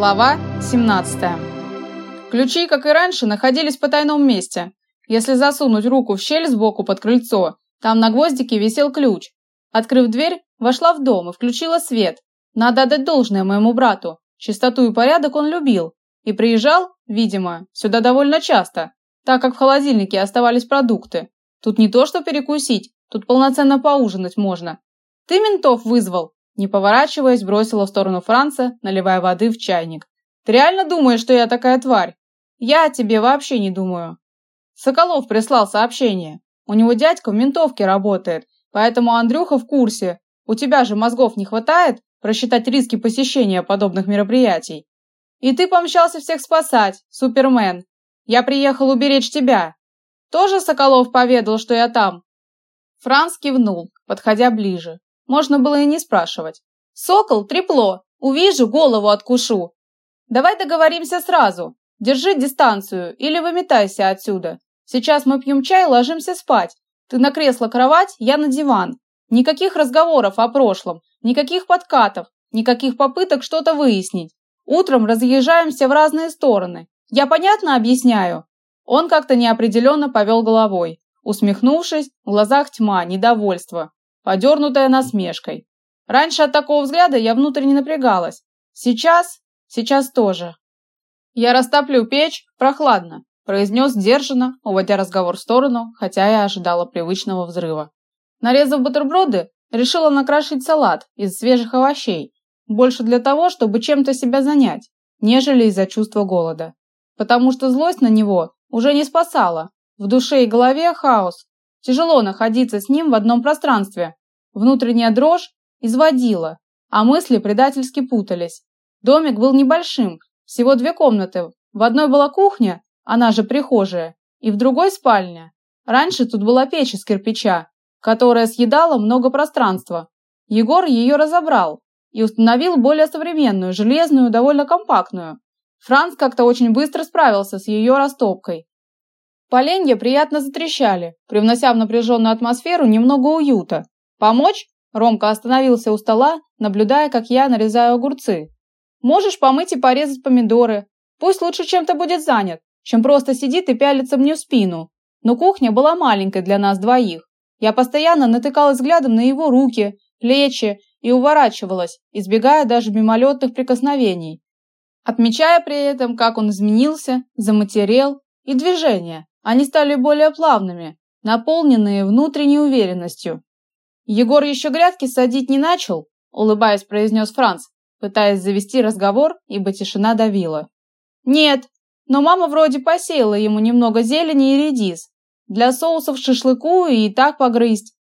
Глава 17. Ключи, как и раньше, находились в потайном месте. Если засунуть руку в щель сбоку под крыльцо, там на гвоздике висел ключ. Открыв дверь, вошла в дом и включила свет. Надо отдать должное моему брату. Чистоту и порядок он любил. И приезжал, видимо, сюда довольно часто, так как в холодильнике оставались продукты. Тут не то что перекусить, тут полноценно поужинать можно. Ты ментов вызвал? Не поворачиваясь, бросила в сторону Франца, наливая воды в чайник. Ты реально думаешь, что я такая тварь? Я о тебе вообще не думаю. Соколов прислал сообщение. У него дядька в ментовке работает, поэтому Андрюха в курсе. У тебя же мозгов не хватает просчитать риски посещения подобных мероприятий. И ты помчался всех спасать, Супермен. Я приехал уберечь тебя. Тоже Соколов поведал, что я там?» Франц кивнул, подходя ближе. Можно было и не спрашивать. «Сокол, трепло! Увижу, голову откушу! Давай договоримся сразу. Держи дистанцию или выметайся отсюда. Сейчас мы пьем чай и ложимся спать. Ты на кресло-кровать, я на диван. Никаких разговоров о прошлом, никаких подкатов, никаких попыток что-то выяснить. Утром разъезжаемся в разные стороны. Я понятно объясняю?» Он как-то неопределенно повел головой. Усмехнувшись, в глазах тьма, недовольство, подернутая насмешкой. Раньше от такого взгляда я внутренне напрягалась. Сейчас, сейчас тоже. «Я растоплю печь, прохладно», – произнес сдержанно, уводя разговор в сторону, хотя я ожидала привычного взрыва. Нарезав бутерброды, решила накрашить салат из свежих овощей, больше для того, чтобы чем-то себя занять, нежели из-за чувства голода. Потому что злость на него уже не спасала. В душе и голове хаос. Тяжело находиться с ним в одном пространстве. Внутренняя дрожь изводила, а мысли предательски путались. Домик был небольшим, всего две комнаты. В одной была кухня, она же прихожая, и в другой спальня. Раньше тут была печь из кирпича, которая съедала много пространства. Егор ее разобрал и установил более современную, железную, довольно компактную. Франц как-то очень быстро справился с ее растопкой. Поленья приятно затрещали, привнося в напряженную атмосферу немного уюта. «Помочь?» Ромка остановился у стола, наблюдая, как я нарезаю огурцы. «Можешь помыть и порезать помидоры. Пусть лучше чем-то будет занят, чем просто сидит и пялится мне в спину. Но кухня была маленькой для нас двоих. Я постоянно натыкалась взглядом на его руки, плечи и уворачивалась, избегая даже мимолетных прикосновений отмечая при этом, как он изменился, заматерел, и движения, они стали более плавными, наполненные внутренней уверенностью. «Егор еще грядки садить не начал?» – улыбаясь, произнес Франц, пытаясь завести разговор, ибо тишина давила. «Нет, но мама вроде посеяла ему немного зелени и редис. Для соусов шашлыку и так погрызть».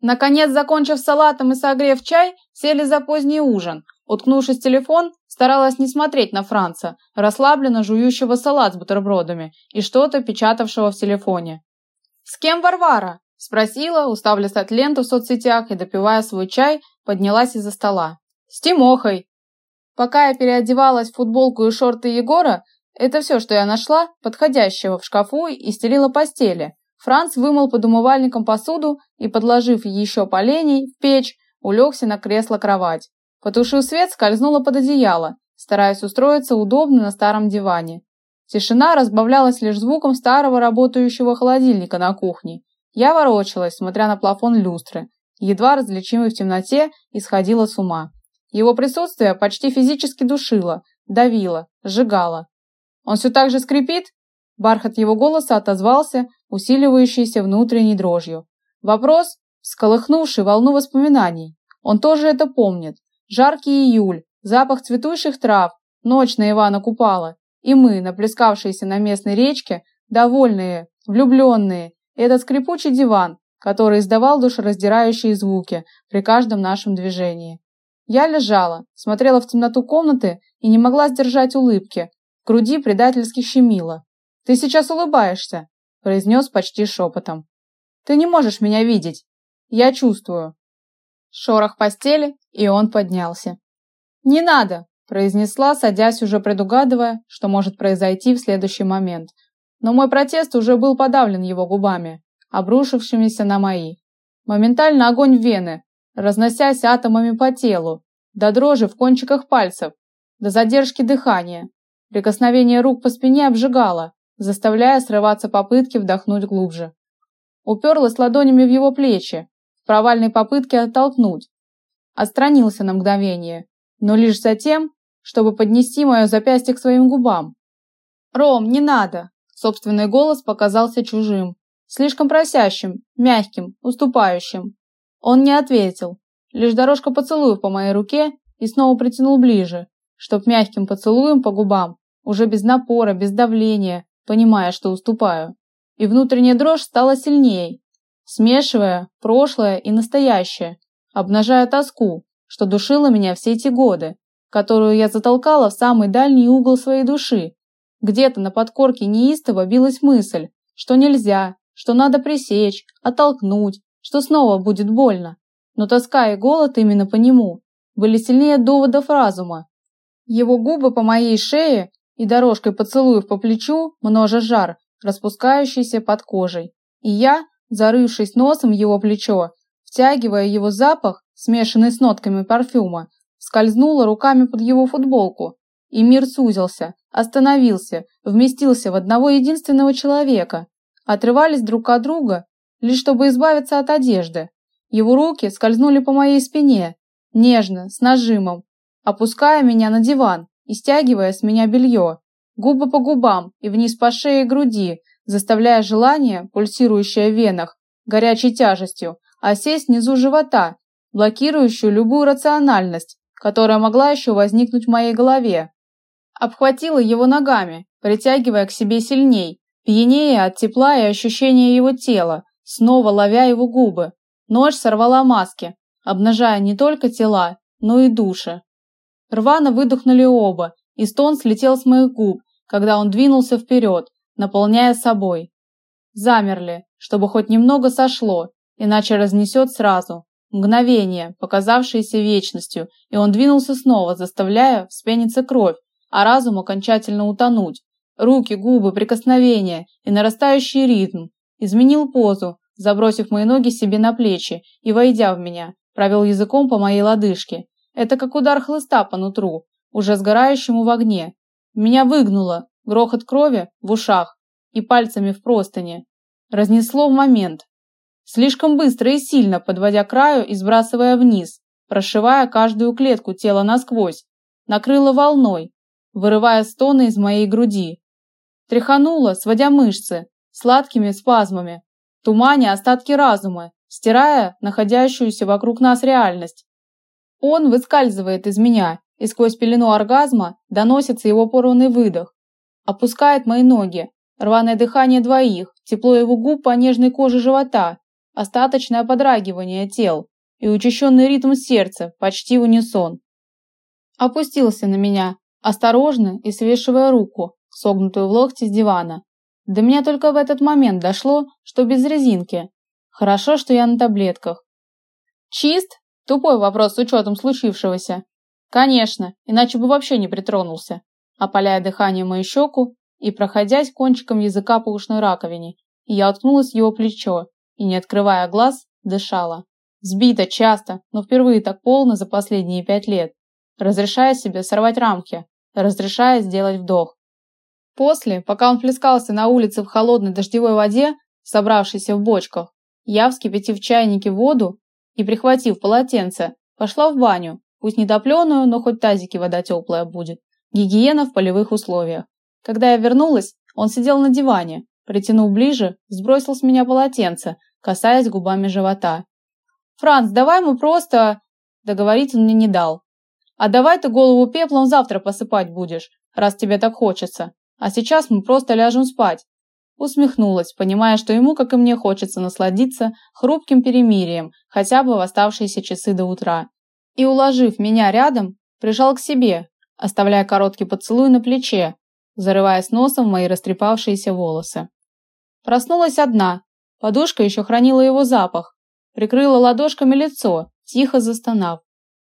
Наконец, закончив салатом и согрев чай, сели за поздний ужин, Уткнувшись в телефон, старалась не смотреть на Франца, расслабленно жующего салат с бутербродами и что-то печатавшего в телефоне. «С кем Варвара?» – спросила, устав листать ленту в соцсетях и, допивая свой чай, поднялась из-за стола. «С Тимохой!» Пока я переодевалась в футболку и шорты Егора, это все, что я нашла, подходящего в шкафу и стелила постели. Франц вымыл под умывальником посуду и, подложив еще поленей в печь, улегся на кресло-кровать. Потушив свет, скользнула под одеяло, стараясь устроиться удобно на старом диване. Тишина разбавлялась лишь звуком старого работающего холодильника на кухне. Я ворочалась, смотря на плафон люстры, едва различимый в темноте, и сходила с ума. Его присутствие почти физически душило, давило, сжигало. Он все так же скрипит? Бархат его голоса отозвался, усиливающийся внутренней дрожью. Вопрос, всколыхнувший волну воспоминаний. Он тоже это помнит. Жаркий июль, запах цветущих трав, ночь на Ивана Купала, и мы, наплескавшиеся на местной речке, довольные, влюбленные, и этот скрипучий диван, который издавал душераздирающие звуки при каждом нашем движении. Я лежала, смотрела в темноту комнаты и не могла сдержать улыбки. В груди предательски щемило. «Ты сейчас улыбаешься», – произнес почти шепотом. «Ты не можешь меня видеть. Я чувствую. Шорох постели, и он поднялся. «Не надо!» – произнесла, садясь, уже предугадывая, что может произойти в следующий момент. Но мой протест уже был подавлен его губами, обрушившимися на мои. Моментально огонь в вены, разносясь атомами по телу, до дрожи в кончиках пальцев. до задержки дыхания. Прикосновение рук по спине обжигало, заставляя срываться попытки вдохнуть глубже. Уперлась ладонями в его плечи, в провальной попытке оттолкнуть. Отстранился на мгновение, но лишь за тем, чтобы поднести мое запястье к своим губам. «Ром, не надо!» Собственный голос показался чужим, слишком просящим, мягким, уступающим. Он не ответил, лишь дорожка поцелуев по моей руке и снова притянул ближе, чтоб мягким поцелуем по губам, уже без напора, без давления, понимая, что уступаю. И внутренняя дрожь стала сильнее, смешивая прошлое и настоящее, обнажая тоску, что душила меня все эти годы, которую я затолкала в самый дальний угол своей души. Где-то на подкорке неистово билась мысль, что нельзя, что надо пресечь, оттолкнуть, что снова будет больно. Но тоска и голод именно по нему были сильнее доводов разума. Его губы по моей шее и дорожкой поцелуев по плечу множа жар, распускающийся под кожей. И я, зарывшись носом в его плечо, втягивая его запах, смешанный с нотками парфюма, скользнула руками под его футболку, и мир сузился, остановился, вместился в одного единственного человека. Отрывались друг от друга, лишь чтобы избавиться от одежды. Его руки скользнули по моей спине, нежно, с нажимом, опуская меня на диван и стягивая с меня белье, губы по губам и вниз по шее и груди, заставляя желание, пульсирующее в венах, горячей тяжестью, осесть внизу живота, блокирующую любую рациональность, которая могла еще возникнуть в моей голове. Обхватила его ногами, притягивая к себе сильней, пьянее от тепла и ощущения его тела, снова ловя его губы. Ночь сорвала маски, обнажая не только тела, но и души. Рвано выдохнули оба, и стон слетел с моих губ, когда он двинулся вперед, наполняя собой. Замерли, чтобы хоть немного сошло, иначе разнесет сразу. Мгновение, показавшееся вечностью, и он двинулся снова, заставляя вспениться кровь, а разум окончательно утонуть. Руки, губы, прикосновения и нарастающий ритм. Изменил позу, забросив мои ноги себе на плечи и, войдя в меня, провел языком по моей лодыжке. Это как удар хлыста по нутру, уже сгорающему в огне. Меня выгнуло, грохот крови в ушах и пальцами в простыне. Разнесло в момент. Слишком быстро и сильно подводя краю и сбрасывая вниз, прошивая каждую клетку тела насквозь. Накрыло волной, вырывая стоны из моей груди. Тряхануло, сводя мышцы, сладкими спазмами, туманя остатки разума, стирая находящуюся вокруг нас реальность. Он выскальзывает из меня, и сквозь пелену оргазма доносится его порванный выдох. Опускает мои ноги, рваное дыхание двоих, тепло его губ по нежной коже живота, остаточное подрагивание тел и учащенный ритм сердца, почти унисон. Опустился на меня, осторожно и свешивая руку, согнутую в локте с дивана. До меня только в этот момент дошло, что без резинки. Хорошо, что я на таблетках. Чист? Тупой вопрос с учетом случившегося. Конечно, иначе бы вообще не притронулся. Опаляя дыхание мою щеку и проходясь кончиком языка по ушной раковине, я уткнулась в его плечо и, не открывая глаз, дышала. Сбито часто, но впервые так полно за последние пять лет. Разрешая себе сорвать рамки, разрешая сделать вдох. После, пока он плескался на улице в холодной дождевой воде, собравшейся в бочках, я, вскипятив в чайнике воду и прихватив полотенце, пошла в баню, пусть не топленую, но хоть тазике вода теплая будет. Гигиена в полевых условиях. Когда я вернулась, он сидел на диване, притянув ближе, сбросил с меня полотенце, касаясь губами живота. «Франц, давай мы просто...» Договорить он мне не дал. «А давай ты голову пеплом завтра посыпать будешь, раз тебе так хочется. А сейчас мы просто ляжем спать. Усмехнулась, понимая, что ему, как и мне, хочется насладиться хрупким перемирием хотя бы в оставшиеся часы до утра. И, уложив меня рядом, прижал к себе, оставляя короткий поцелуй на плече, зарываясь носом в мои растрепавшиеся волосы. Проснулась одна, подушка еще хранила его запах, прикрыла ладошками лицо, тихо застонав.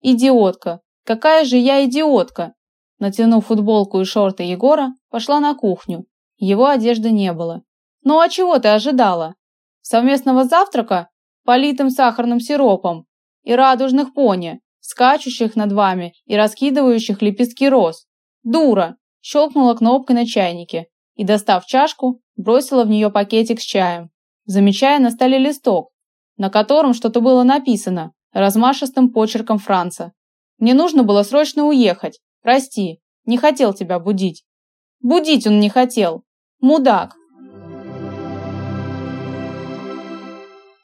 «Идиотка! Какая же я идиотка!» Натянув футболку и шорты Егора, пошла на кухню, его одежды не было. «Ну а чего ты ожидала? Совместного завтрака, политым сахарным сиропом и радужных пони, скачущих над вами и раскидывающих лепестки роз. Дура! Щелкнула кнопкой на чайнике и, достав чашку, бросила в нее пакетик с чаем, замечая на столе листок, на котором что-то было написано размашистым почерком Франца. Мне нужно было срочно уехать. Прости, не хотел тебя будить. Будить он не хотел. Мудак.